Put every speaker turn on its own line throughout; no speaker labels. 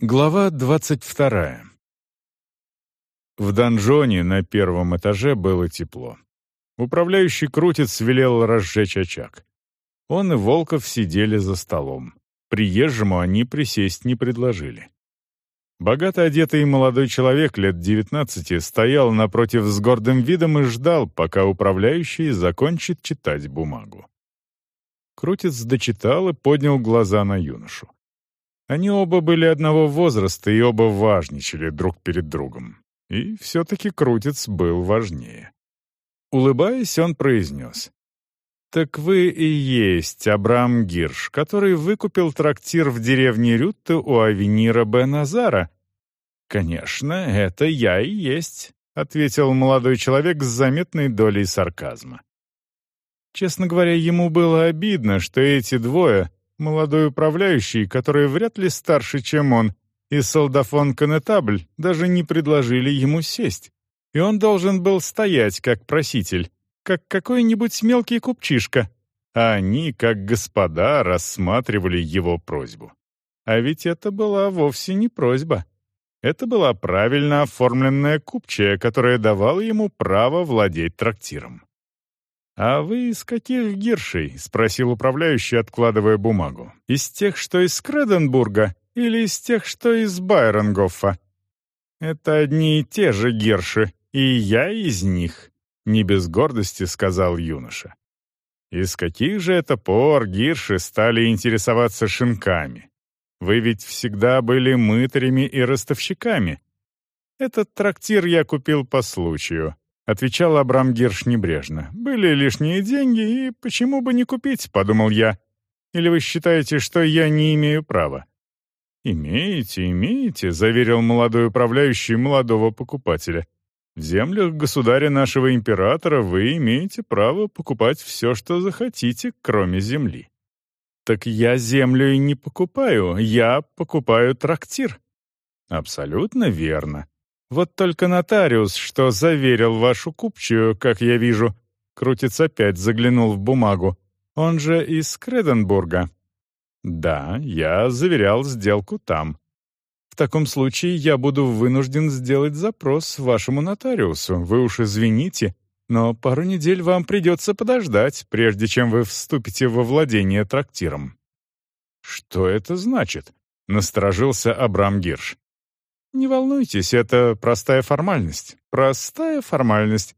Глава двадцать вторая. В донжоне на первом этаже было тепло. Управляющий крутец велел разжечь очаг. Он и Волков сидели за столом. Приезжему они присесть не предложили. Богато одетый молодой человек лет девятнадцати стоял напротив с гордым видом и ждал, пока управляющий закончит читать бумагу. Крутец дочитал и поднял глаза на юношу. Они оба были одного возраста и оба важничали друг перед другом. И все-таки Крутец был важнее. Улыбаясь, он произнес. «Так вы и есть Абрам Гирш, который выкупил трактир в деревне Рютте у Авенира Беназара?» «Конечно, это я и есть», — ответил молодой человек с заметной долей сарказма. Честно говоря, ему было обидно, что эти двое, молодой управляющий, который вряд ли старше, чем он, и солдафон Конетабль даже не предложили ему сесть. И он должен был стоять как проситель, как какой-нибудь мелкий купчишка. А они, как господа, рассматривали его просьбу. А ведь это была вовсе не просьба. Это была правильно оформленная купчая, которая давала ему право владеть трактиром. «А вы из каких гиршей?» — спросил управляющий, откладывая бумагу. «Из тех, что из Креденбурга, или из тех, что из Байронгоффа?» «Это одни и те же гирши, и я из них», — не без гордости сказал юноша. «Из каких же это пор гирши стали интересоваться шинками? Вы ведь всегда были мытарями и ростовщиками. Этот трактир я купил по случаю, Отвечал Абрам Гирш небрежно. «Были лишние деньги, и почему бы не купить?» — подумал я. «Или вы считаете, что я не имею права?» «Имеете, имеете», — заверил молодой управляющий молодого покупателя. «В землях государя нашего императора вы имеете право покупать все, что захотите, кроме земли». «Так я землю и не покупаю, я покупаю трактир». «Абсолютно верно. Вот только нотариус, что заверил вашу купчую, как я вижу, крутится опять заглянул в бумагу. Он же из Креденбурга. Да, я заверял сделку там. В таком случае я буду вынужден сделать запрос вашему нотариусу. Вы уж извините, но пару недель вам придется подождать, прежде чем вы вступите во владение трактиром». «Что это значит?» — насторожился Абрам Гирш. Не волнуйтесь, это простая формальность. Простая формальность.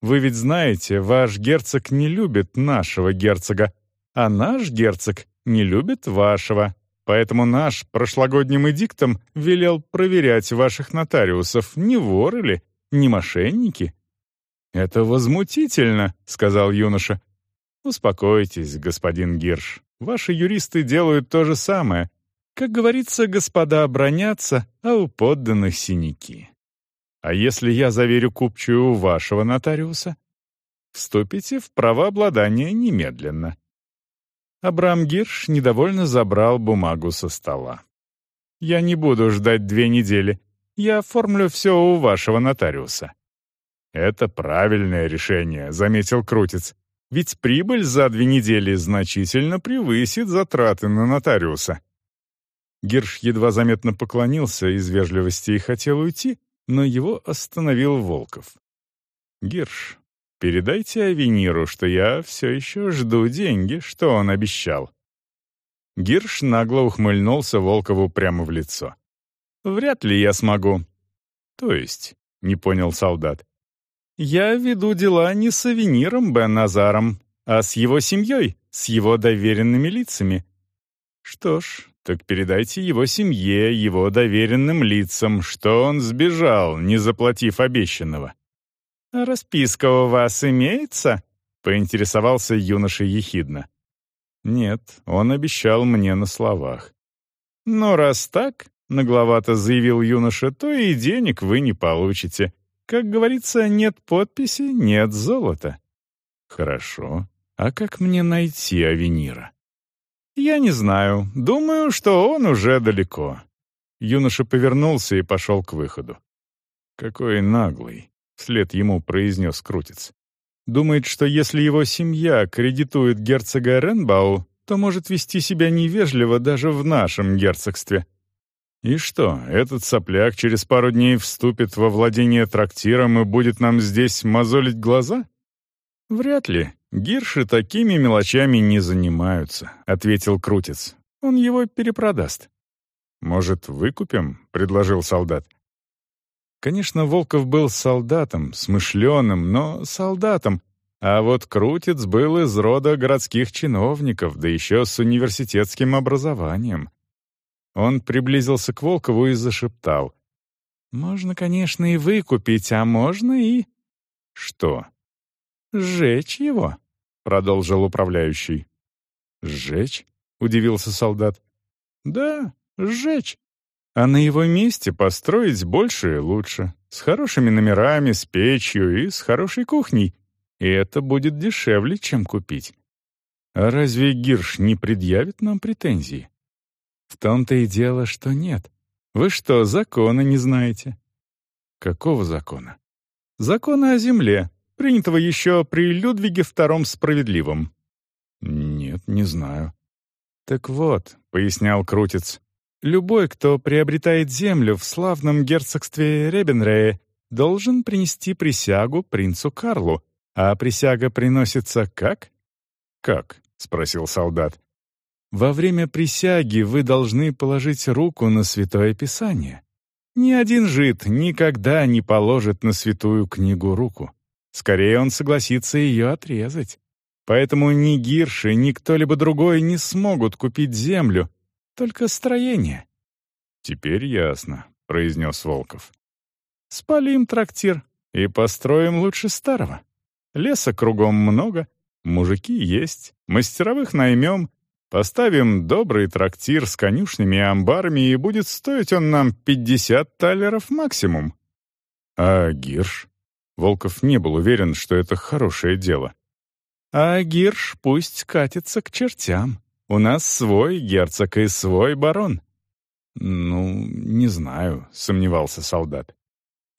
Вы ведь знаете, ваш герцог не любит нашего герцога, а наш герцог не любит вашего. Поэтому наш прошлогодним эдиктом велел проверять ваших нотариусов, не воры ли, не мошенники. «Это возмутительно», — сказал юноша. «Успокойтесь, господин Гирш. Ваши юристы делают то же самое. Как говорится, господа бронятся, а у подданных синяки. А если я заверю купчую у вашего нотариуса? Вступите в правообладание немедленно. Абрам Гирш недовольно забрал бумагу со стола. «Я не буду ждать две недели. Я оформлю все у вашего нотариуса». «Это правильное решение», — заметил Крутец. «Ведь прибыль за две недели значительно превысит затраты на нотариуса. Герш едва заметно поклонился из вежливости и хотел уйти, но его остановил Волков. «Герш, передайте Авениру, что я все еще жду деньги, что он обещал». Гирш нагло ухмыльнулся Волкову прямо в лицо. «Вряд ли я смогу». «То есть?» — не понял солдат. «Я веду дела не с Авениром Бен Назаром, а с его семьей, с его доверенными лицами. Что ж, так передайте его семье, его доверенным лицам, что он сбежал, не заплатив обещанного». «А расписка у вас имеется?» — поинтересовался юноша ехидно. «Нет, он обещал мне на словах». «Ну, раз так», — нагловато заявил юноша, — «то и денег вы не получите. Как говорится, нет подписи, нет золота». «Хорошо. А как мне найти Авенира?» «Я не знаю. Думаю, что он уже далеко». Юноша повернулся и пошел к выходу. «Какой наглый», — вслед ему произнес Крутец. «Думает, что если его семья кредитует герцога Ренбау, то может вести себя невежливо даже в нашем герцогстве». И что, этот сопляк через пару дней вступит во владение трактиром и будет нам здесь мозолить глаза? Вряд ли. Гирши такими мелочами не занимаются, ответил Крутец. Он его перепродаст. Может, выкупим? предложил солдат. Конечно, Волков был солдатом, смышленым, но солдатом, а вот Крутец был из рода городских чиновников, да еще с университетским образованием. Он приблизился к Волкову и зашептал. «Можно, конечно, и выкупить, а можно и...» «Что?» «Сжечь его», — продолжил управляющий. «Сжечь?» — удивился солдат. «Да, сжечь. А на его месте построить больше и лучше, с хорошими номерами, с печью и с хорошей кухней. И это будет дешевле, чем купить. А разве Гирш не предъявит нам претензии? В том-то и дело, что нет. Вы что, закона не знаете? Какого закона? Закона о земле, принятого еще при Людвиге II Справедливом. Нет, не знаю. Так вот, пояснял Крутец, любой, кто приобретает землю в славном герцогстве Ребенрее, должен принести присягу принцу Карлу, а присяга приносится как? Как? спросил солдат. Во время присяги вы должны положить руку на Святое Писание. Ни один жид никогда не положит на святую книгу руку. Скорее он согласится ее отрезать. Поэтому ни Гирши, ни кто-либо другой не смогут купить землю, только строение. «Теперь ясно», — произнес Волков. «Спалим трактир и построим лучше старого». Леса кругом много, мужики есть, мастеровых наймем, поставим добрый трактир с конюшнями и амбарами, и будет стоить он нам 50 талеров максимум. А Гирш? Волков не был уверен, что это хорошее дело. А Гирш пусть катится к чертям. У нас свой герцог и свой барон. Ну, не знаю, сомневался солдат.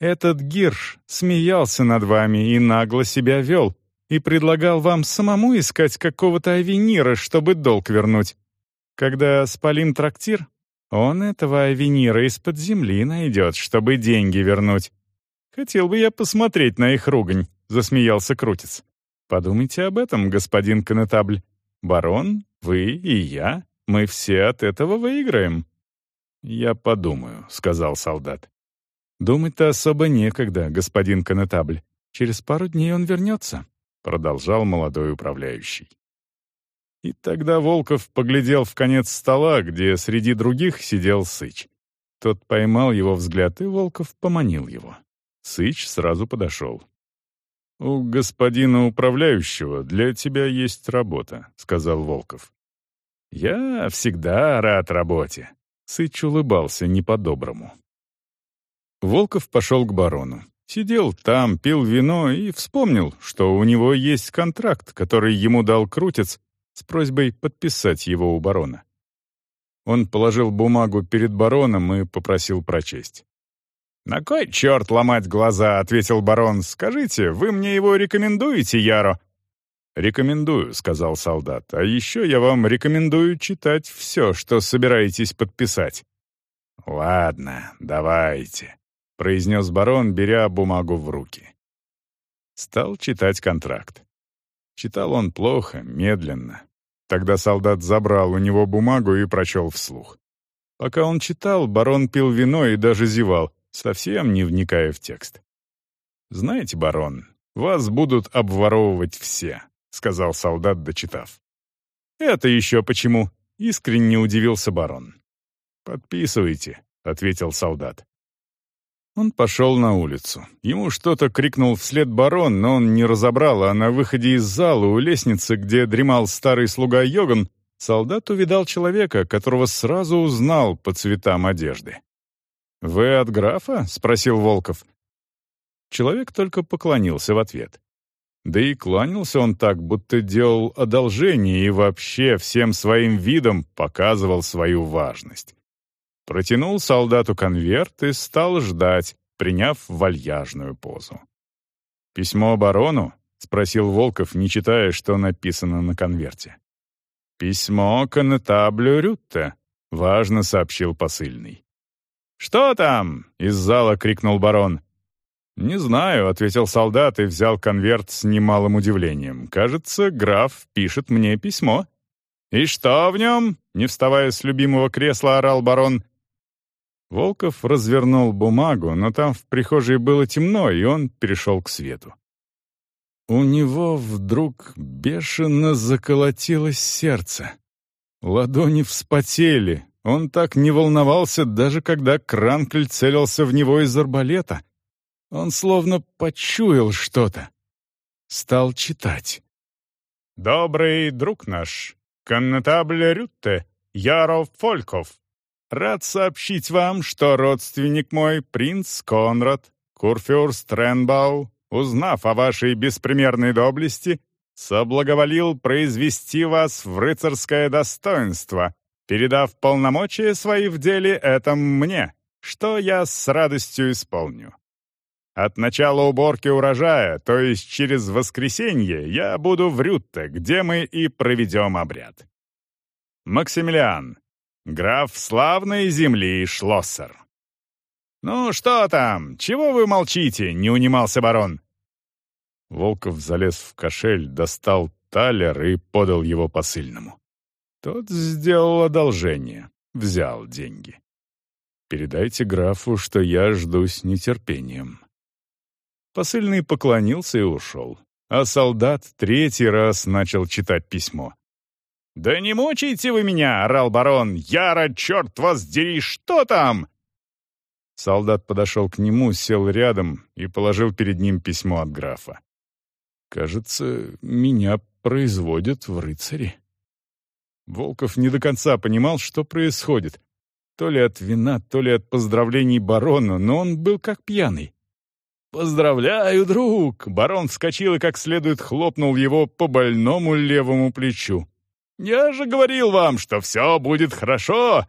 Этот Гирш смеялся над вами и нагло себя вел, и предлагал вам самому искать какого-то авенира, чтобы долг вернуть. Когда спалим трактир, он этого авенира из-под земли найдет, чтобы деньги вернуть. Хотел бы я посмотреть на их ругань, засмеялся Крутец. Подумайте об этом, господин Конетабль. Барон, вы и я, мы все от этого выиграем. Я подумаю, сказал солдат. «Думать-то особо некогда, господин Конетабль. Через пару дней он вернется», — продолжал молодой управляющий. И тогда Волков поглядел в конец стола, где среди других сидел Сыч. Тот поймал его взгляд, и Волков поманил его. Сыч сразу подошел. «У господина управляющего для тебя есть работа», — сказал Волков. «Я всегда рад работе», — Сыч улыбался не по-доброму. Волков пошел к барону. Сидел там, пил вино и вспомнил, что у него есть контракт, который ему дал Крутец с просьбой подписать его у барона. Он положил бумагу перед бароном и попросил прочесть. «На кой черт ломать глаза?» — ответил барон. «Скажите, вы мне его рекомендуете, Яро?» «Рекомендую», — сказал солдат. «А еще я вам рекомендую читать все, что собираетесь подписать». «Ладно, давайте», произнес барон, беря бумагу в руки. Стал читать контракт. Читал он плохо, медленно. Тогда солдат забрал у него бумагу и прочел вслух. Пока он читал, барон пил вино и даже зевал, совсем не вникая в текст. «Знаете, барон, вас будут обворовывать все», — сказал солдат, дочитав. «Это еще почему?» — искренне удивился барон. «Подписывайте», — ответил солдат. Он пошел на улицу. Ему что-то крикнул вслед барон, но он не разобрал, а на выходе из зала у лестницы, где дремал старый слуга Йоган, солдат увидал человека, которого сразу узнал по цветам одежды. «Вы от графа?» — спросил Волков. Человек только поклонился в ответ. Да и кланялся он так, будто делал одолжение и вообще всем своим видом показывал свою важность протянул солдату конверт и стал ждать, приняв вальяжную позу. «Письмо барону?» — спросил Волков, не читая, что написано на конверте. «Письмо конетаблю Рютте», — важно сообщил посыльный. «Что там?» — из зала крикнул барон. «Не знаю», — ответил солдат и взял конверт с немалым удивлением. «Кажется, граф пишет мне письмо». «И что в нем?» — не вставая с любимого кресла, орал барон. Волков развернул бумагу, но там в прихожей было темно, и он перешел к свету. У него вдруг бешено заколотилось сердце. Ладони вспотели. Он так не волновался, даже когда Кранкль целился в него из арбалета. Он словно почуял что-то. Стал читать. «Добрый друг наш, коннетабль Рютте, Яров Фольков, рад сообщить вам, что родственник мой, принц Конрад, курфюрст Ренбау, узнав о вашей беспримерной доблести, соблаговолил произвести вас в рыцарское достоинство, передав полномочия свои в деле этом мне, что я с радостью исполню. От начала уборки урожая, то есть через воскресенье, я буду в Рютте, где мы и проведем обряд. Максимилиан, граф славной земли Шлоссер. «Ну что там? Чего вы молчите?» — не унимался барон. Волков залез в кошель, достал талер и подал его посыльному. Тот сделал одолжение, взял деньги. «Передайте графу, что я жду с нетерпением». Посыльный поклонился и ушел, а солдат третий раз начал читать письмо. «Да не мучайте вы меня!» — орал барон. «Яра, черт вас дери, что там?» Солдат подошел к нему, сел рядом и положил перед ним письмо от графа. «Кажется, меня производят в рыцари». Волков не до конца понимал, что происходит. То ли от вина, то ли от поздравлений барона, но он был как пьяный. «Поздравляю, друг!» Барон вскочил и как следует хлопнул его по больному левому плечу. «Я же говорил вам, что все будет хорошо!»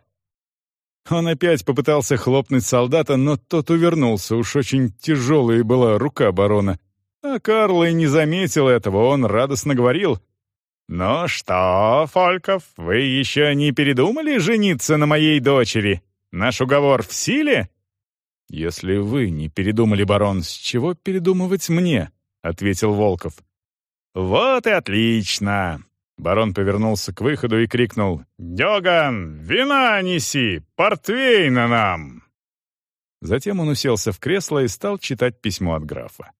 Он опять попытался хлопнуть солдата, но тот увернулся, уж очень тяжелая была рука барона. А Карл и не заметил этого, он радостно говорил. «Ну что, Фольков, вы еще не передумали жениться на моей дочери? Наш уговор в силе?» «Если вы не передумали, барон, с чего передумывать мне?» — ответил Волков. «Вот и отлично!» Барон повернулся к выходу и крикнул «Дёган, вина неси! Портвейна нам!» Затем он уселся в кресло и стал читать письмо от графа.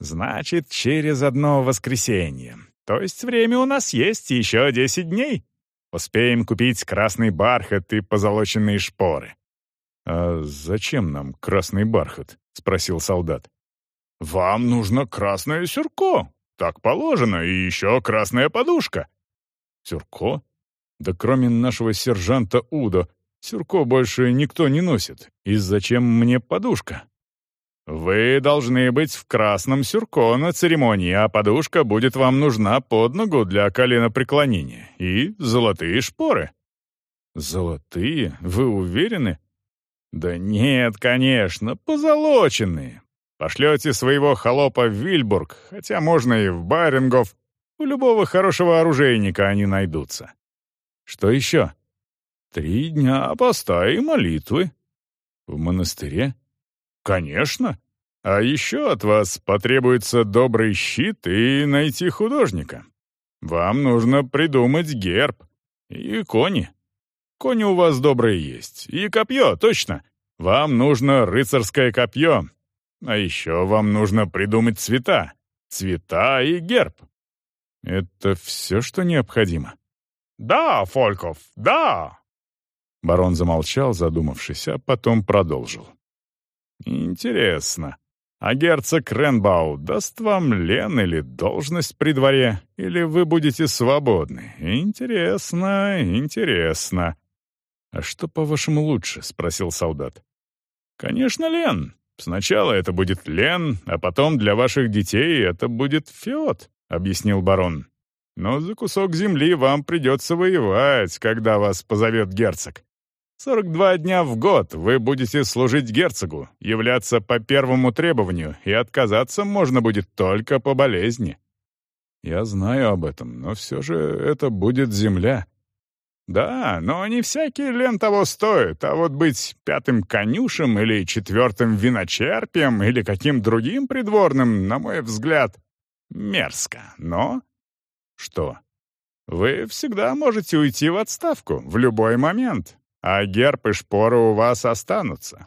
«Значит, через одно воскресенье. То есть время у нас есть еще десять дней. Успеем купить красный бархат и позолоченные шпоры. «А зачем нам красный бархат?» — спросил солдат. «Вам нужно красное сюрко. Так положено, и еще красная подушка». «Сюрко? Да кроме нашего сержанта Удо, сюрко больше никто не носит. И зачем мне подушка?» «Вы должны быть в красном сюрко на церемонии, а подушка будет вам нужна под ногу для коленопреклонения. И золотые шпоры». «Золотые? Вы уверены?» «Да нет, конечно, позолоченные. Пошлете своего холопа в Вильбург, хотя можно и в Байрингов. У любого хорошего оружейника они найдутся. Что еще? Три дня поста и молитвы. В монастыре? Конечно. А еще от вас потребуется добрый щит и найти художника. Вам нужно придумать герб и кони. Кони у вас добрые есть. И копье, точно. Вам нужно рыцарское копье. А еще вам нужно придумать цвета. Цвета и герб. Это все, что необходимо? Да, Фольков, да. Барон замолчал, задумавшись, а потом продолжил. Интересно. А герцог Ренбау даст вам лен или должность при дворе, или вы будете свободны? Интересно, интересно. «А что, по-вашему, лучше?» — спросил солдат. «Конечно, Лен. Сначала это будет Лен, а потом для ваших детей это будет Феод», — объяснил барон. «Но за кусок земли вам придется воевать, когда вас позовет герцог. Сорок два дня в год вы будете служить герцогу, являться по первому требованию, и отказаться можно будет только по болезни». «Я знаю об этом, но все же это будет земля. Да, но не всякий лен того стоит, а вот быть пятым конюшем или четвертым виночерпием или каким другим придворным, на мой взгляд, мерзко, но... Что? Вы всегда можете уйти в отставку в любой момент, а герб и шпоры у вас останутся.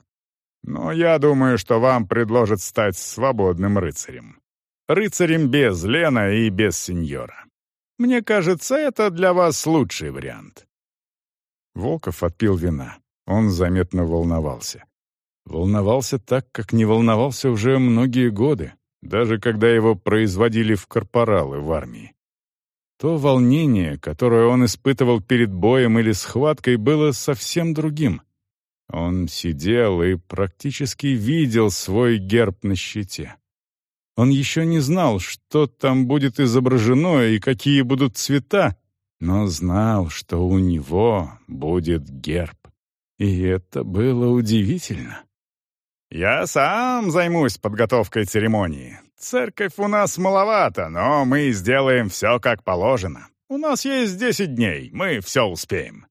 Но я думаю, что вам предложат стать свободным рыцарем. Рыцарем без Лена и без сеньора. Мне кажется, это для вас лучший вариант. Волков отпил вина. Он заметно волновался. Волновался так, как не волновался уже многие годы, даже когда его производили в корпоралы в армии. То волнение, которое он испытывал перед боем или схваткой, было совсем другим. Он сидел и практически видел свой герб на щите. Он еще не знал, что там будет изображено и какие будут цвета, но знал, что у него будет герб. И это было удивительно. «Я сам займусь подготовкой церемонии. Церковь у нас маловато, но мы сделаем все как положено. У нас есть десять дней, мы все успеем».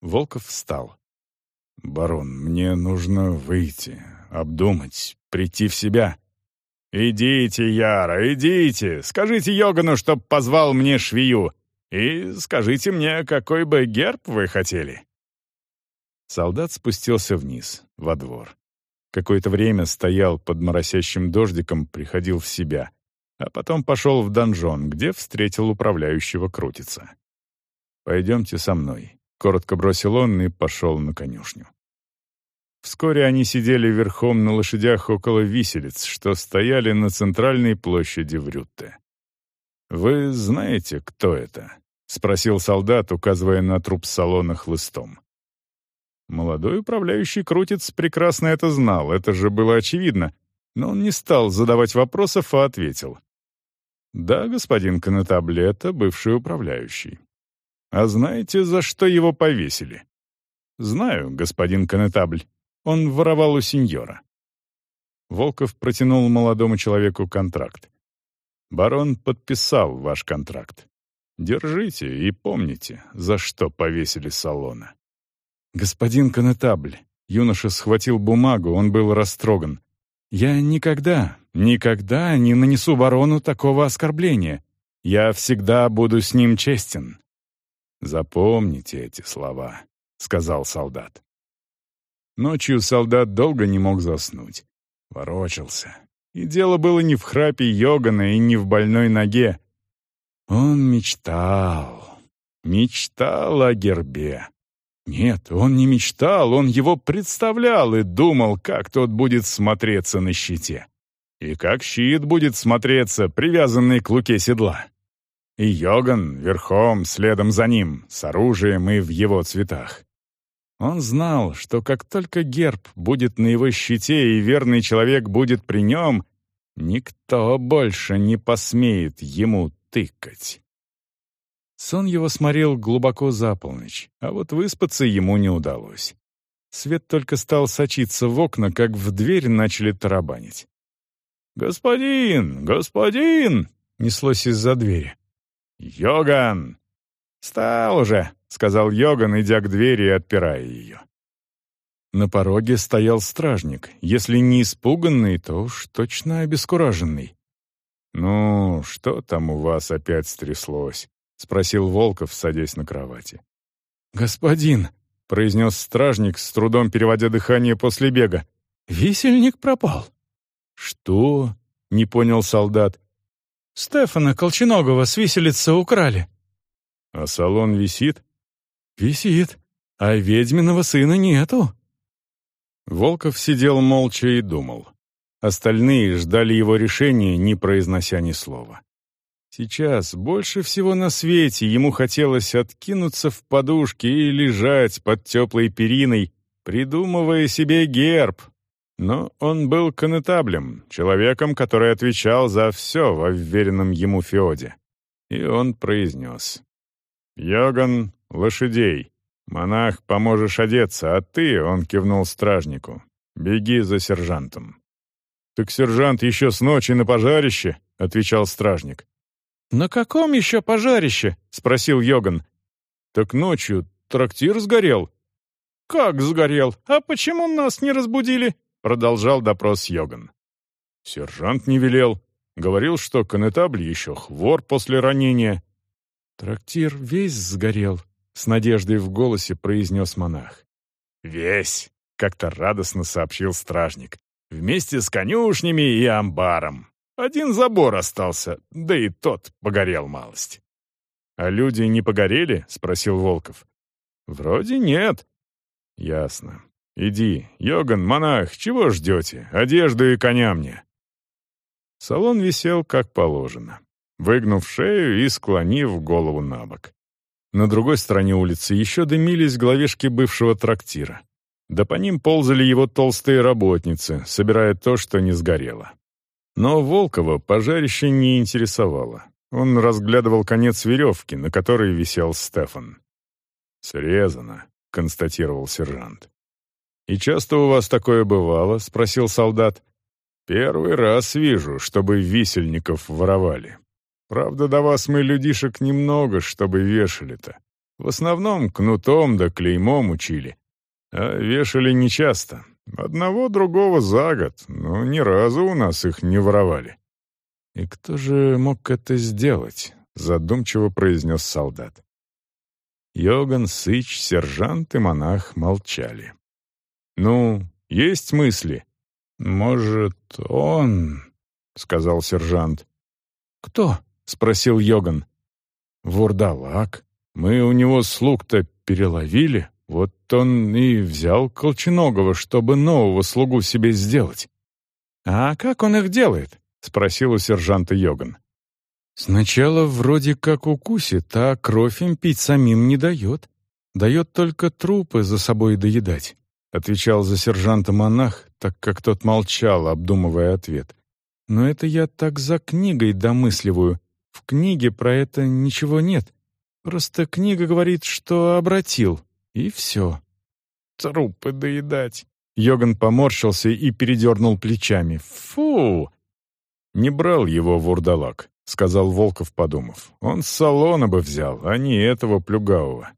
Волков встал. «Барон, мне нужно выйти, обдумать, прийти в себя». «Идите, Яра, идите. Скажите Йогану, чтоб позвал мне швею. И скажите мне, какой бы герб вы хотели?» Солдат спустился вниз, во двор. Какое-то время стоял под моросящим дождиком, приходил в себя, а потом пошел в донжон, где встретил управляющего крутица. «Пойдемте со мной», — коротко бросил он и пошел на конюшню. Вскоре они сидели верхом на лошадях около виселиц, что стояли на центральной площади в Рютте. «Вы знаете, кто это?» — спросил солдат, указывая на труп салона хлыстом. Молодой управляющий Крутец прекрасно это знал, это же было очевидно, но он не стал задавать вопросов, а ответил. «Да, господин Конетабле, это бывший управляющий. А знаете, за что его повесили?» «Знаю, господин Конетабль. Он воровал у сеньора». Волков протянул молодому человеку контракт. Барон подписал ваш контракт. Держите и помните, за что повесили салона. Господин Конетабль, юноша схватил бумагу, он был растроган. Я никогда, никогда не нанесу барону такого оскорбления. Я всегда буду с ним честен. Запомните эти слова, сказал солдат. Ночью солдат долго не мог заснуть. Ворочался, и дело было не в храпе Йогана и не в больной ноге. Он мечтал, мечтал о гербе. Нет, он не мечтал, он его представлял и думал, как тот будет смотреться на щите. И как щит будет смотреться, привязанный к луке седла. И Йоган верхом, следом за ним, с оружием и в его цветах. Он знал, что как только герб будет на его щите и верный человек будет при нем, никто больше не посмеет ему тыкать. Сон его сморил глубоко за полночь, а вот выспаться ему не удалось. Свет только стал сочиться в окна, как в дверь начали тарабанить. «Господин! Господин!» — неслось из-за двери. «Йоган!» «Встал уже!» — сказал Йоган, идя к двери и отпирая ее. На пороге стоял стражник, если не испуганный, то уж точно обескураженный. «Ну, что там у вас опять стряслось?» — спросил Волков, садясь на кровати. «Господин», — произнес стражник, с трудом переводя дыхание после бега, — «висельник пропал». «Что?» — не понял солдат. «Стефана Колченогова с виселицы украли». «А салон висит?» «Висит, а ведьминого сына нету». Волков сидел молча и думал. Остальные ждали его решения, не произнося ни слова. Сейчас больше всего на свете ему хотелось откинуться в подушке и лежать под теплой периной, придумывая себе герб. Но он был конетаблем, человеком, который отвечал за все во вверенном ему феоде. И он произнес. «Йоган, лошадей. Монах, поможешь одеться, а ты, — он кивнул стражнику, — беги за сержантом». «Так сержант еще с ночи на пожарище», — отвечал стражник. «На каком еще пожарище?» — спросил Йоган. Так ночью трактир сгорел».
«Как сгорел? А почему нас не разбудили?» Продолжал допрос Йоган.
Сержант не велел. Говорил, что конетабль еще хвор после ранения.
«Трактир весь сгорел», — с надеждой в голосе произнес монах.
«Весь», — как-то радостно сообщил стражник. «Вместе с конюшнями и амбаром. Один забор остался, да и тот погорел малость». «А люди не погорели?» — спросил Волков. «Вроде нет». «Ясно. Иди, Йоган, монах, чего ждете? Одежду и коня мне». Салон висел как положено, выгнув шею и склонив голову на бок. На другой стороне улицы еще дымились главешки бывшего трактира. Да по ним ползали его толстые работницы, собирая то, что не сгорело. Но Волкова пожарище не интересовало. Он разглядывал конец веревки, на которой висел Стефан. «Срезано», — констатировал сержант. «И часто у вас такое бывало?» — спросил солдат. «Первый раз вижу, чтобы висельников воровали. Правда, до вас мы людишек немного, чтобы вешали-то. В основном кнутом да клеймом учили. А вешали нечасто. Одного другого за год, но ни разу у нас их не воровали». «И кто же мог это сделать?» — задумчиво произнес солдат. Йоган, Сыч, сержант и монах молчали. «Ну, есть мысли?» «Может, он...» — сказал сержант. «Кто?» — спросил Йоган. «Вурдалак. Мы у него слуг-то переловили, вот он и взял Колченогова, чтобы нового слугу себе сделать». «А как он их делает?» — спросил у сержанта Йоган. «Сначала вроде как укусит, а кровь им пить самим не дает. Дает только трупы за собой доедать», — отвечал за сержанта монах, так как тот молчал, обдумывая ответ. «Но это я так за книгой домысливаю. В книге про это ничего нет. Просто книга говорит, что обратил, и все. Трупы доедать. Йоган поморщился и передернул плечами. Фу! Не брал его вурдалак, сказал Волков, подумав. Он с салона бы взял, а не этого плюгавого.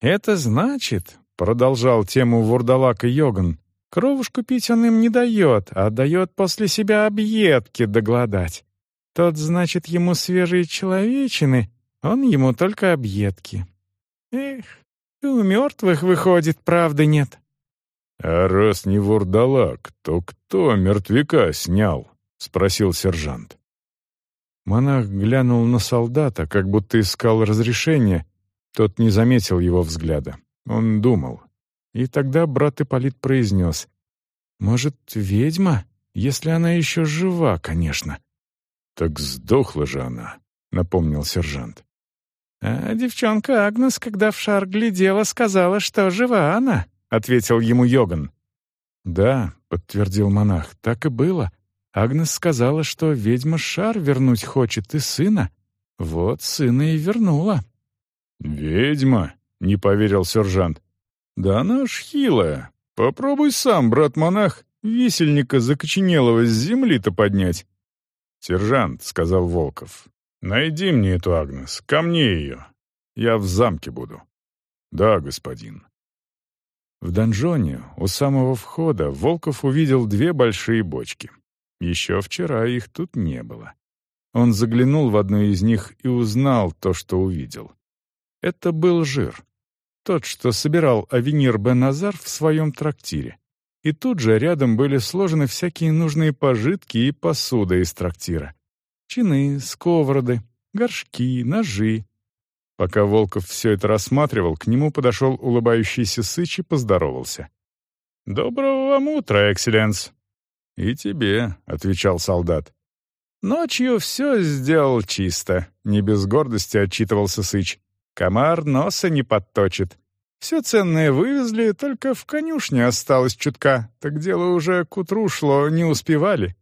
Это значит, продолжал тему вурдалака Йоган, кровушку пить он им не дает, а дает после себя объедки догладать. Тот, значит, ему свежие человечины, он ему только объедки. Эх, и у мертвых, выходит, правды нет. «А раз не вурдалак, то кто мертвяка снял?» — спросил сержант. Монах глянул на солдата, как будто искал разрешения. Тот не заметил его взгляда. Он думал. И тогда брат Ипполит произнес. «Может, ведьма? Если она еще жива, конечно». «Так сдохла же она», — напомнил сержант. «А девчонка Агнес, когда в шар глядела, сказала, что жива она», — ответил ему Йоган. «Да», — подтвердил монах, — «так и было. Агнес сказала, что ведьма шар вернуть хочет и сына. Вот сына и вернула». «Ведьма?» — не поверил сержант. «Да она ж хилая. Попробуй сам, брат-монах, висельника закоченелого с земли-то поднять. «Сержант», — сказал Волков, — «найди мне эту Агнес, ко мне ее. Я в замке буду». «Да, господин». В донжоне, у самого входа, Волков увидел две большие бочки. Еще вчера их тут не было. Он заглянул в одну из них и узнал то, что увидел. Это был жир. Тот, что собирал Авенир Бен-Азар в своем трактире и тут же рядом были сложены всякие нужные пожитки и посуда из трактира. Чины, сковороды, горшки, ножи. Пока Волков все это рассматривал, к нему подошел улыбающийся Сыч и поздоровался. «Доброго вам утра, экселленс!» «И тебе», — отвечал солдат. «Ночью все сделал чисто», — не без гордости отчитывался Сыч. «Комар носа не подточит. Все ценное вывезли, только в конюшне осталось чутка, так дело уже к утру шло, не успевали.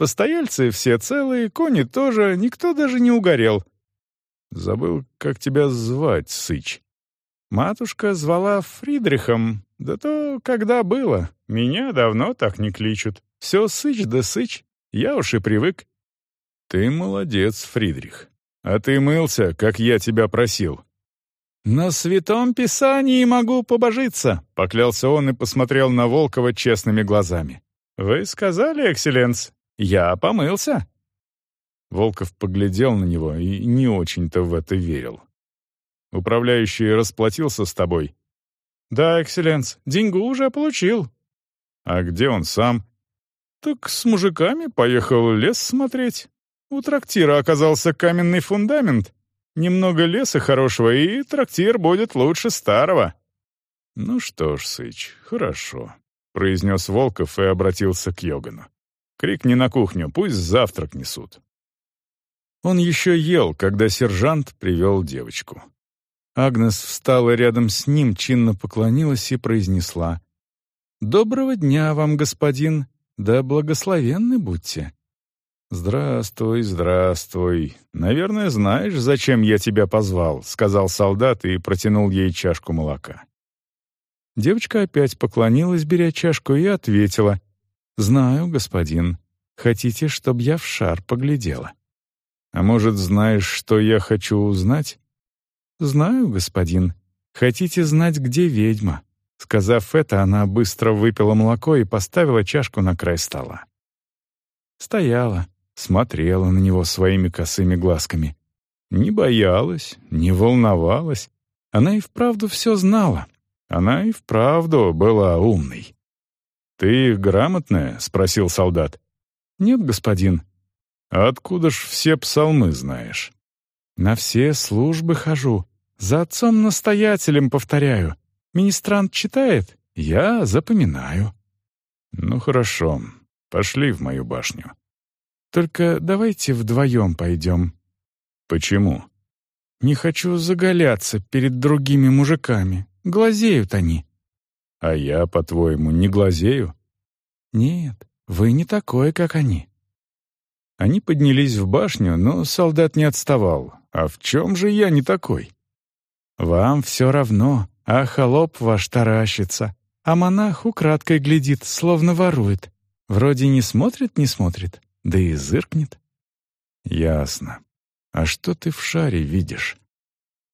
Постояльцы все целые, кони тоже, никто даже не угорел. Забыл, как тебя звать, Сыч. Матушка звала Фридрихом, да то когда было. Меня давно так не кличут. Все Сыч да Сыч, я уж и привык. Ты молодец, Фридрих. А ты мылся, как я тебя просил.
«На святом писании могу побожиться», — поклялся он и посмотрел на Волкова честными глазами. «Вы сказали, экселленс, я помылся».
Волков поглядел на него и не очень-то в это верил. «Управляющий расплатился с тобой?»
«Да, экселленс, деньгу уже получил».
«А где он сам?»
«Так с мужиками поехал лес смотреть. У трактира оказался каменный фундамент. Немного леса хорошего, и трактир будет лучше старого».
«Ну что ж, Сыч, хорошо», — произнес Волков и обратился к Йогану. «Крикни на кухню, пусть завтрак несут». Он еще ел, когда сержант привел девочку. Агнес встала рядом с ним, чинно поклонилась и произнесла. «Доброго дня вам, господин, да благословенны будьте». «Здравствуй, здравствуй. Наверное, знаешь, зачем я тебя позвал», — сказал солдат и протянул ей чашку молока. Девочка опять поклонилась, беря чашку, и ответила. «Знаю, господин. Хотите, чтобы я в шар поглядела?» «А может, знаешь, что я хочу узнать?» «Знаю, господин. Хотите знать, где ведьма?» Сказав это, она быстро выпила молоко и поставила чашку на край стола. Стояла, смотрела на него своими косыми глазками. Не боялась, не волновалась. Она и вправду все знала. Она и вправду была умной. «Ты грамотная?» — спросил солдат. «Нет, господин». «Откуда ж все псалмы знаешь?» «На все службы хожу. За отцом-настоятелем повторяю. Министрант читает, я запоминаю». «Ну хорошо, пошли в мою башню». «Только давайте вдвоем пойдем». «Почему?» «Не хочу заголяться перед другими мужиками. Глазеют они». «А я, по-твоему, не глазею?» «Нет, вы не такой, как они». Они поднялись в башню, но солдат не отставал. «А в чем же я не такой?» Вам все равно, а холоп ваш таращится, а монах украдкой глядит, словно ворует. Вроде не смотрит, не смотрит, да и зыркнет. Ясно. А что ты в шаре видишь?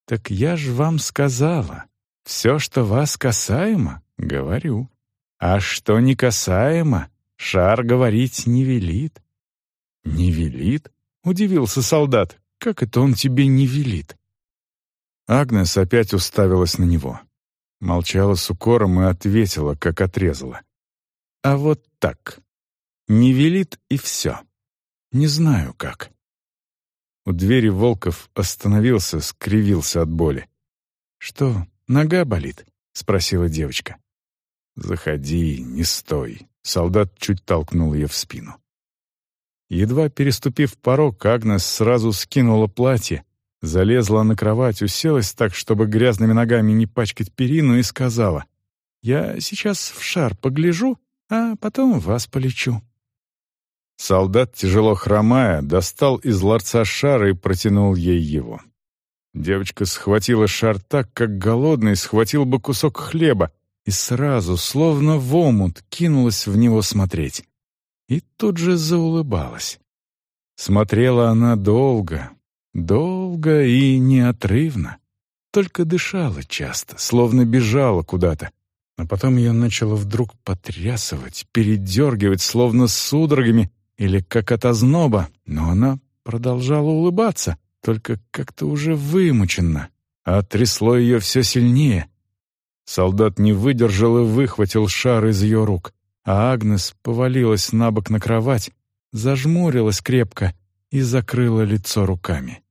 Так я ж вам сказала. Все, что вас касаемо, говорю. А что не касаемо, шар говорить не велит. Не велит? Удивился солдат. Как это он тебе не велит? Агнес опять уставилась на него. Молчала с укором и ответила, как отрезала. «А вот так. Не велит и все. Не знаю как». У двери Волков остановился, скривился от боли. «Что, нога болит?» — спросила девочка. «Заходи, не стой». Солдат чуть толкнул ее в спину. Едва переступив порог, Агнес сразу скинула платье, Залезла на кровать, уселась так, чтобы грязными ногами не пачкать перину, и сказала, «Я сейчас в шар погляжу, а потом вас полечу». Солдат, тяжело хромая, достал из ларца шар и протянул ей его. Девочка схватила шар так, как голодный схватил бы кусок хлеба, и сразу, словно в омут, кинулась в него смотреть. И тут же заулыбалась. Смотрела она долго, Долго и неотрывно. Только дышала часто, словно бежала куда-то. А потом ее начало вдруг потрясывать, передергивать, словно судорогами или как от озноба, но она продолжала улыбаться, только как-то уже вымученно, а трясло ее все сильнее. Солдат не выдержал и выхватил шар из ее рук, а Агнес повалилась на бок на кровать, зажмурилась крепко и закрыла лицо руками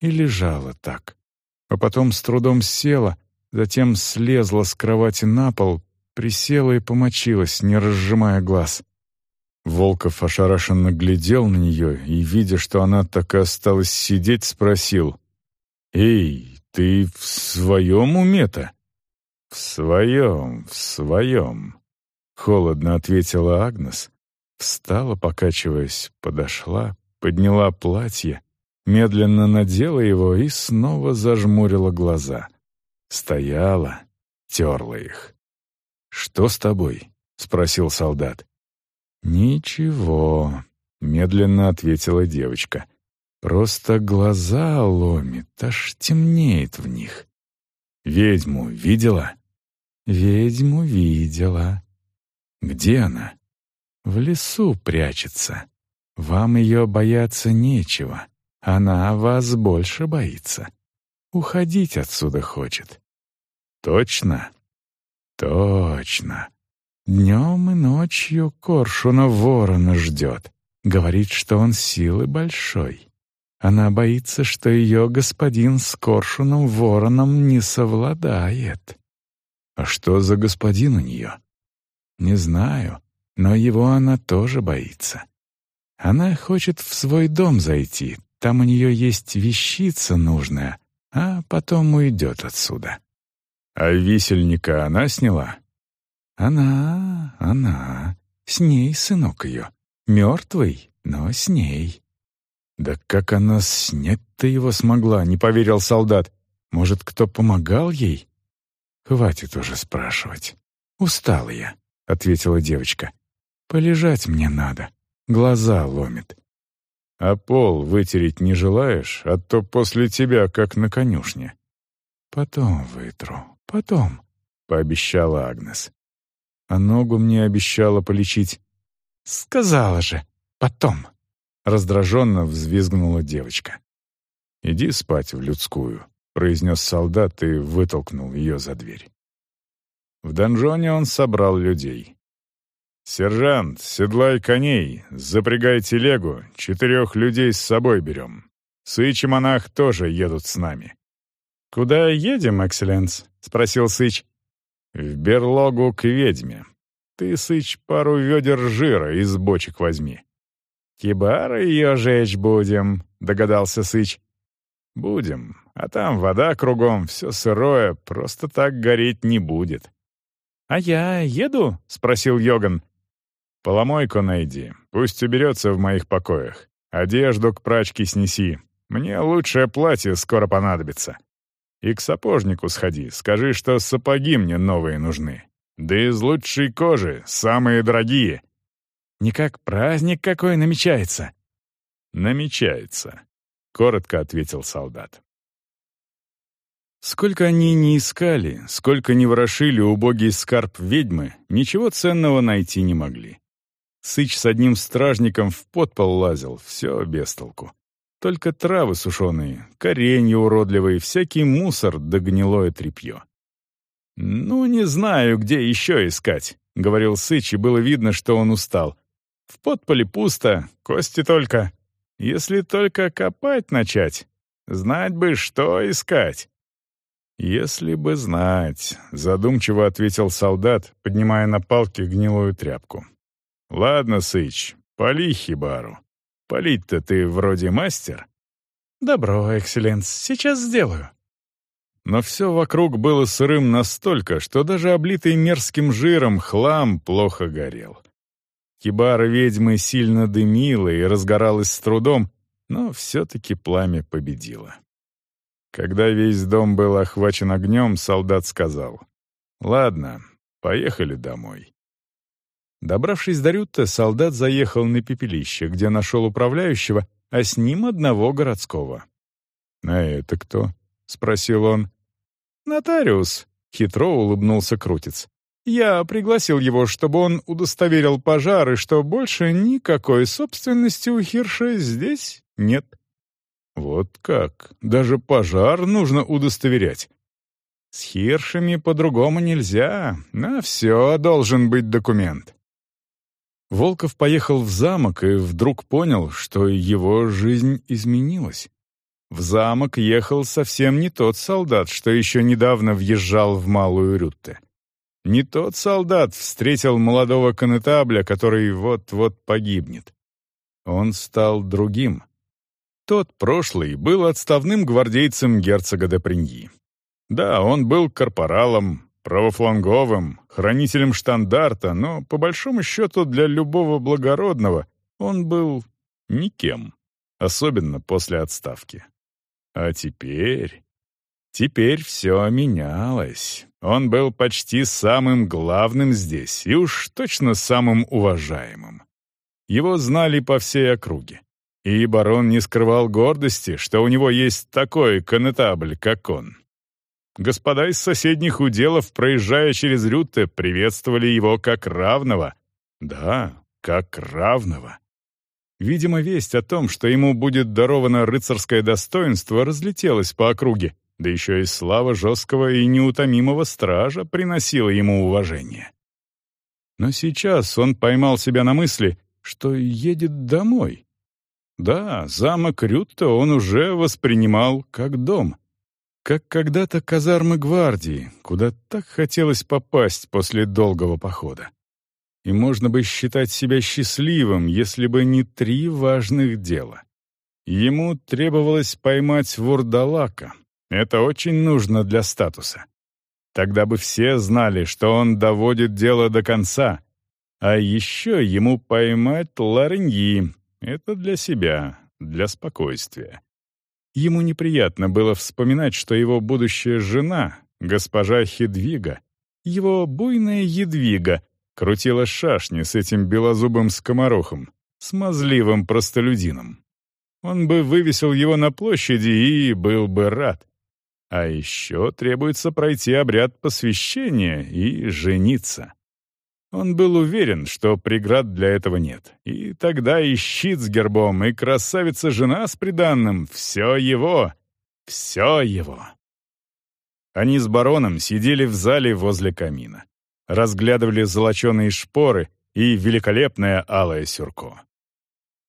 и лежала так. А потом с трудом села, затем слезла с кровати на пол, присела и помочилась, не разжимая глаз. Волков ошарашенно глядел на нее и, видя, что она так и осталась сидеть, спросил. «Эй, ты в своем уме-то?» «В своем, в своем», — холодно ответила Агнес. Встала, покачиваясь, подошла, подняла платье, медленно надела его и снова зажмурила глаза. Стояла, терла их. «Что с тобой?» — спросил солдат. «Ничего», — медленно ответила девочка. «Просто глаза ломит, аж темнеет в них. Ведьму видела?»
«Ведьму видела».
«Где она?»
«В лесу прячется. Вам ее бояться нечего. Она вас больше боится. Уходить отсюда хочет».
«Точно?»
«Точно. Днем и ночью Коршуна ворона ждет. Говорит, что он силы большой. Она боится, что ее господин с Коршуном вороном не совладает».
«А что за господин у нее?»
«Не знаю, но его она тоже боится. Она хочет в свой дом зайти, там у нее есть вещица нужная, а потом уйдет отсюда».
«А висельника она сняла?»
«Она, она. С ней сынок ее. Мертвый, но с ней».
«Да как она снять-то его смогла?» — не поверил солдат. «Может, кто помогал ей?»
«Хватит уже спрашивать. Устала я», — ответила девочка. «Полежать мне надо. Глаза ломит».
«А пол вытереть не желаешь, а то после тебя, как на конюшне».
«Потом вытру, потом», — пообещала Агнес.
«А ногу мне обещала полечить».
«Сказала же, потом», — раздраженно взвизгнула девочка.
«Иди спать в людскую», — произнес солдат и вытолкнул ее за дверь. В донжоне он собрал людей. «Сержант, седлай коней, запрягай телегу, четырех людей с собой берем. Сыч и монах тоже едут с нами».
«Куда едем, экселленс?» — спросил Сыч.
«В берлогу к ведьме. Ты, Сыч, пару ведер жира из бочек возьми».
«Кибары ее жечь будем», — догадался Сыч.
«Будем, а там вода кругом, все сырое, просто так гореть не будет».
«А я еду?» — спросил Йоган.
«Поломойку найди, пусть уберется в моих покоях. Одежду к прачке снеси. Мне лучшее платье скоро понадобится. И к сапожнику сходи, скажи, что сапоги мне новые нужны. Да из лучшей кожи, самые дорогие».
«Не как праздник какой намечается».
«Намечается», — коротко ответил солдат.
Сколько они не искали, сколько не ворошили убогий скарб ведьмы, ничего ценного найти не могли. Сыч с одним стражником в подпол лазил, все без толку. Только травы сушеные, коренья уродливые, всякий мусор да гнилое тряпье. «Ну, не знаю, где еще искать», — говорил Сыч, и было видно, что он устал. «В подполе пусто, кости только. Если только копать начать, знать бы, что искать».
«Если бы знать», — задумчиво ответил солдат, поднимая на палке гнилую тряпку. «Ладно, Сыч, поли хибару. Полить-то ты вроде мастер».
«Добро, экселленс, сейчас сделаю».
Но все вокруг было сырым настолько, что даже облитый мерзким жиром хлам плохо горел. Хибара ведьмы сильно дымила и разгоралась с трудом, но все-таки пламя победило. Когда весь дом был охвачен огнем, солдат сказал, «Ладно, поехали домой». Добравшись до Рютта, солдат заехал на пепелище, где нашел управляющего, а с ним одного городского. «А это кто?» — спросил он.
«Нотариус», — хитро улыбнулся Крутец. «Я пригласил его, чтобы он удостоверил пожар и что больше никакой собственности у Хирша здесь нет».
«Вот как? Даже пожар нужно удостоверять».
«С Хиршами по-другому нельзя. На все должен быть документ».
Волков поехал в замок и вдруг понял, что его жизнь изменилась. В замок ехал совсем не тот солдат, что еще недавно въезжал в Малую Рютте. Не тот солдат встретил молодого конетабля, который вот-вот погибнет. Он стал другим. Тот прошлый был отставным гвардейцем герцога де Приньи. Да, он был корпоралом, правофланговым, хранителем штандарта, но, по большому счету, для любого благородного он был никем, особенно после отставки. А теперь... Теперь все менялось. Он был почти самым главным здесь, и уж точно самым уважаемым. Его знали по всей округе. И барон не скрывал гордости, что у него есть такой конетабль, как он. Господа из соседних уделов, проезжая через Рютте, приветствовали его как равного. Да, как равного. Видимо, весть о том, что ему будет даровано рыцарское достоинство, разлетелась по округе, да еще и слава жесткого и неутомимого стража приносила ему уважение. Но сейчас он поймал себя на мысли, что едет домой. Да, замок Рютта он уже воспринимал как дом. Как когда-то казармы гвардии, куда так хотелось попасть после долгого похода. И можно бы считать себя счастливым, если бы не три важных дела. Ему требовалось поймать вурдалака. Это очень нужно для статуса. Тогда бы все знали, что он доводит дело до конца. А еще ему поймать Лареньи. Это для себя, для спокойствия. Ему неприятно было вспоминать, что его будущая жена, госпожа Хедвига, его буйная Едвига, крутила шашни с этим белозубым скоморохом, смазливым простолюдином. Он бы вывесил его на площади и был бы рад. А еще требуется пройти обряд посвящения и жениться. Он был уверен, что преград для этого нет. И тогда и щит с гербом, и красавица-жена с приданным — все его, все его. Они с бароном сидели в зале возле камина. Разглядывали золоченые шпоры и великолепное алое сюрко.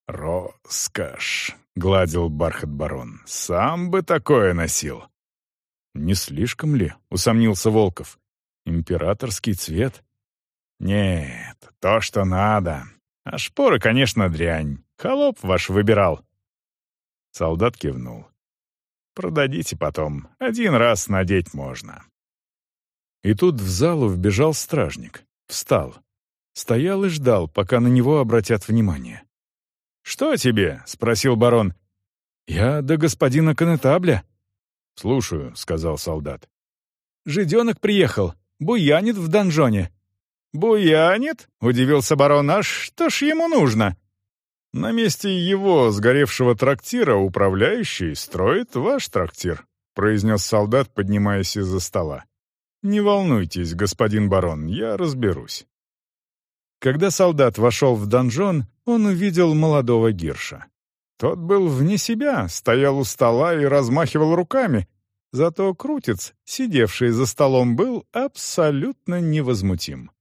«Роскошь!» — гладил бархат барон. «Сам бы такое носил!» «Не слишком ли?» — усомнился Волков. «Императорский цвет?» «Нет, то, что надо. А шпоры, конечно, дрянь. Холоп ваш выбирал». Солдат кивнул. «Продадите потом. Один раз надеть можно». И тут в залу вбежал стражник. Встал. Стоял и ждал, пока на него обратят внимание. «Что тебе?» — спросил барон. «Я до господина конетабля», «Слушаю», — сказал солдат. «Жиденок приехал, буянит в донжоне». «Буянит?» — удивился барон. «А что ж ему нужно?» «На месте его сгоревшего трактира управляющий строит ваш трактир», — произнес солдат, поднимаясь из-за стола. «Не волнуйтесь, господин барон, я разберусь». Когда солдат вошел в донжон, он увидел молодого Гирша. Тот был вне себя, стоял у стола и размахивал руками. Зато Крутец, сидевший за столом, был абсолютно невозмутим.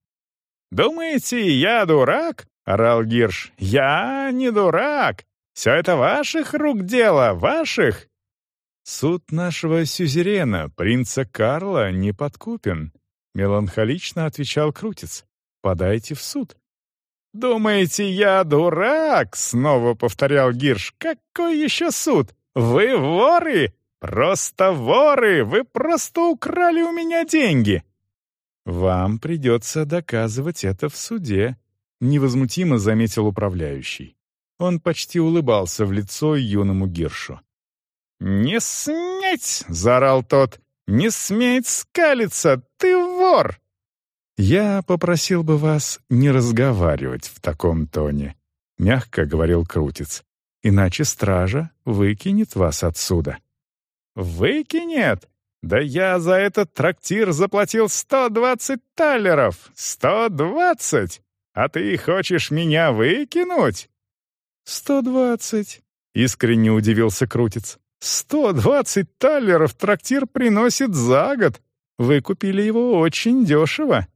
«Думаете, я дурак?» — орал Гирш. «Я не дурак! Все это ваших рук дело, ваших!» «Суд нашего сюзерена, принца Карла, не подкупен», — меланхолично отвечал Крутец. «Подайте в суд». «Думаете, я дурак?» — снова повторял Гирш. «Какой еще суд? Вы воры! Просто воры! Вы просто украли у меня деньги!» «Вам придется доказывать это в суде», — невозмутимо заметил управляющий. Он почти улыбался в лицо юному Гиршу. «Не сметь!» — заорал тот. «Не сметь скалиться! Ты вор!» «Я попросил бы вас не разговаривать в таком тоне», — мягко говорил Крутец. «Иначе стража выкинет вас отсюда». «Выкинет? Да я за этот трактир заплатил сто двадцать талеров! Сто двадцать! А ты хочешь меня выкинуть?» «Сто двадцать», — искренне удивился Крутец. «Сто двадцать талеров трактир приносит за год. Вы купили его очень дешево».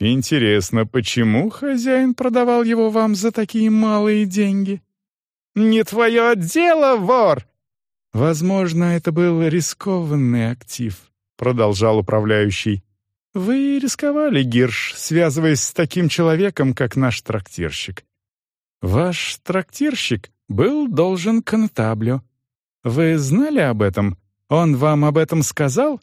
Интересно, почему хозяин продавал его вам за такие малые деньги? Не твое дело, вор! Возможно, это был рискованный актив, продолжал управляющий. Вы рисковали, Гирш, связываясь с таким человеком, как наш трактирщик. Ваш трактирщик был должен контаблю. Вы знали об этом? Он вам об этом сказал?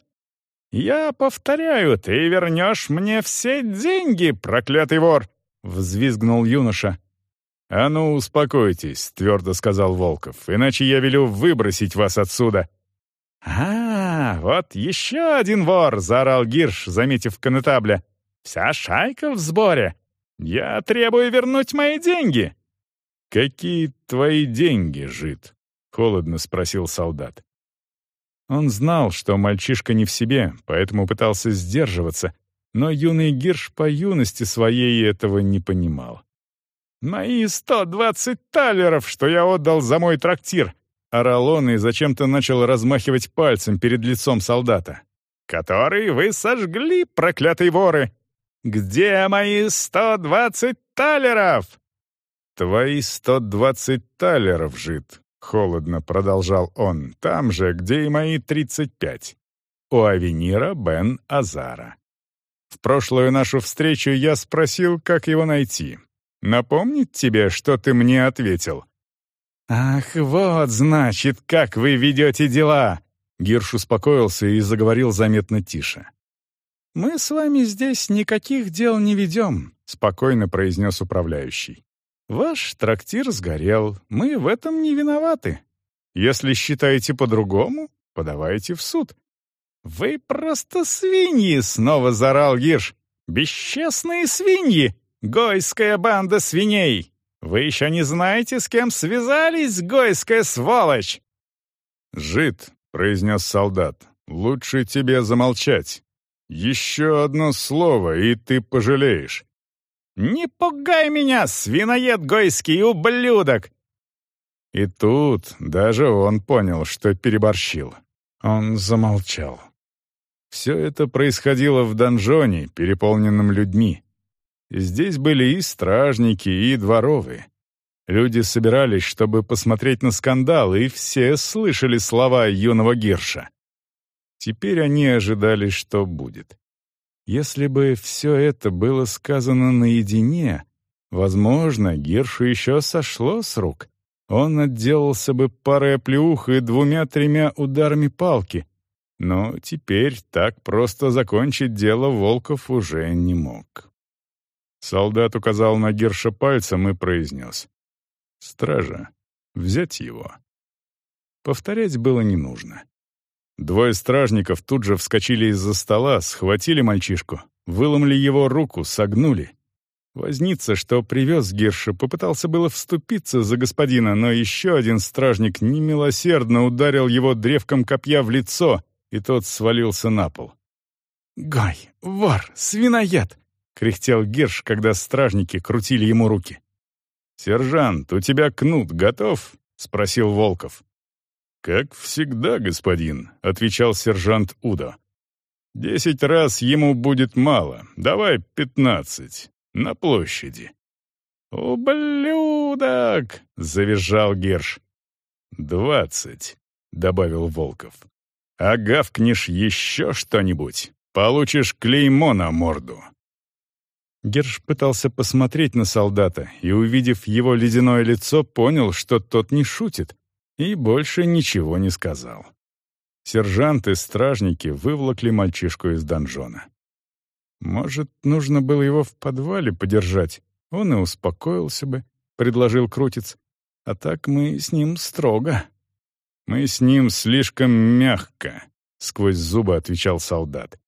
«Я повторяю, ты вернешь мне все деньги, проклятый вор!» — взвизгнул юноша. «А ну, успокойтесь», — твердо сказал Волков, «иначе я велю выбросить вас отсюда». «А, вот еще один вор!» — заорал Гирш, заметив конетабля. «Вся шайка в сборе! Я требую вернуть мои деньги!»
«Какие твои деньги, жид?» — холодно спросил солдат. Он знал, что мальчишка не в себе, поэтому пытался сдерживаться, но юный Гирш по юности своей этого не понимал. «Мои сто двадцать талеров, что я отдал за мой трактир!» Орал он и зачем-то начал размахивать пальцем перед лицом солдата. «Который вы сожгли, проклятые воры! Где мои сто двадцать талеров?» «Твои сто двадцать талеров, жид», — холодно продолжал он, «там же, где и мои тридцать пять. У Авенира Бен Азара. В прошлую нашу встречу я спросил, как его найти. Напомнить тебе, что ты мне ответил?» «Ах, вот, значит, как вы ведете дела!» Гирш успокоился и заговорил заметно тише. «Мы с вами здесь никаких дел не ведем», — спокойно произнес управляющий. «Ваш трактир сгорел, мы в этом не виноваты. Если считаете по-другому, подавайте в суд». «Вы просто свиньи!» — снова заорал Гирш. «Бесчестные свиньи! Гойская банда свиней! Вы еще не знаете, с кем связались, гойская сволочь?»
«Жид», — произнес солдат, — «лучше тебе замолчать. Еще одно слово, и ты пожалеешь».
«Не пугай меня, свиноед гойский ублюдок!» И тут даже он понял, что переборщил. Он замолчал. Все это происходило в донжоне, переполненном людьми. Здесь были и стражники, и дворовые. Люди собирались, чтобы посмотреть на скандал, и все слышали слова юного Гирша. Теперь они ожидали, что будет. Если бы все это было сказано наедине, возможно, Гиршу еще сошло с рук. Он отделался бы парой оплеух и двумя-тремя ударами палки. Но теперь так просто закончить дело Волков уже не мог. Солдат указал на Герша пальцем и произнес. «Стража, взять его». Повторять было не нужно. Двое стражников тут же вскочили из-за стола, схватили мальчишку, выломали его руку, согнули. Возница, что привез Герша, попытался было вступиться за господина, но еще один стражник немилосердно ударил его древком копья в лицо, и тот свалился на пол. «Гай, вор, свиноед! — кряхтел Герш, когда стражники крутили ему руки. «Сержант, у тебя кнут готов?» — спросил Волков. «Как всегда, господин», — отвечал сержант Удо. «Десять раз ему будет мало. Давай пятнадцать. На площади». «Ублюдок!» — завизжал Герш. «Двадцать», — добавил Волков. «А гавкнешь еще что-нибудь, получишь клеймо на морду». Герш пытался посмотреть на солдата и, увидев его ледяное лицо, понял, что тот не шутит, и больше ничего не сказал. Сержанты, стражники выволокли мальчишку из донжона. «Может, нужно было его в подвале подержать? Он и успокоился бы», — предложил Крутец. «А так мы с ним строго». «Мы с ним слишком мягко», — сквозь зубы отвечал солдат.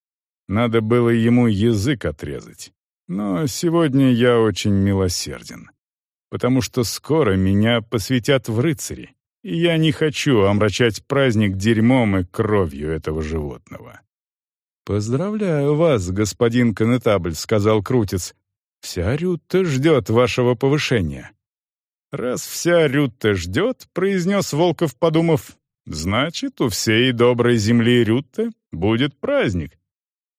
«Надо было ему язык отрезать». Но сегодня я очень милосерден, потому что скоро меня посвятят в рыцари, и я не хочу омрачать праздник дерьмом и кровью этого животного. «Поздравляю вас, господин конетабль», — сказал Крутец. «Вся Рютта ждет вашего повышения». «Раз вся Рютта ждет», — произнес Волков, подумав, «значит, у всей доброй земли Рютта будет праздник.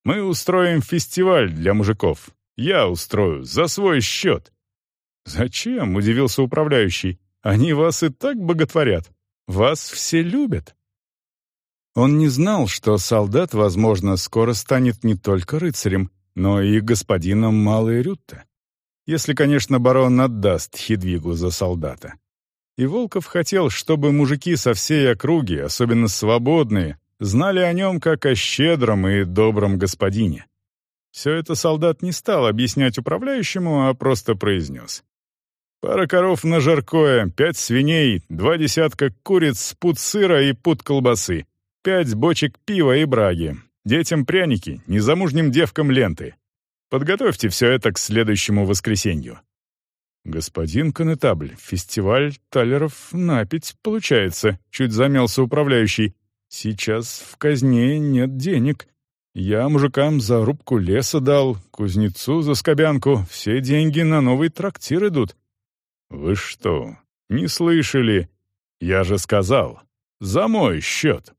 Мы устроим фестиваль для мужиков, я устрою, за свой счет». «Зачем?» — удивился управляющий. «Они вас и так боготворят. Вас все любят». Он не знал, что солдат, возможно, скоро станет не только рыцарем, но и господином Малой Рютте. Если, конечно, барон отдаст Хидвигу за солдата. И Волков хотел, чтобы мужики со всей округи, особенно свободные, знали о нем как о щедром и добром господине. Все это солдат не стал объяснять управляющему, а просто произнес. Пара коров на жаркое, пять свиней, два десятка куриц, пуд сыра и пуд колбасы, пять бочек пива и браги, детям пряники, незамужним девкам ленты. Подготовьте все это к следующему воскресенью. «Господин Конетабль, фестиваль талеров напить получается», — чуть замялся управляющий. Сейчас в казне нет денег. Я мужикам за рубку леса дал, кузнецу за скобянку. Все деньги на новый трактир идут.
Вы что, не слышали? Я же сказал, за мой счет.